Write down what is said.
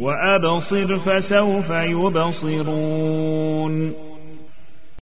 وأبصر فسوف يبصرون.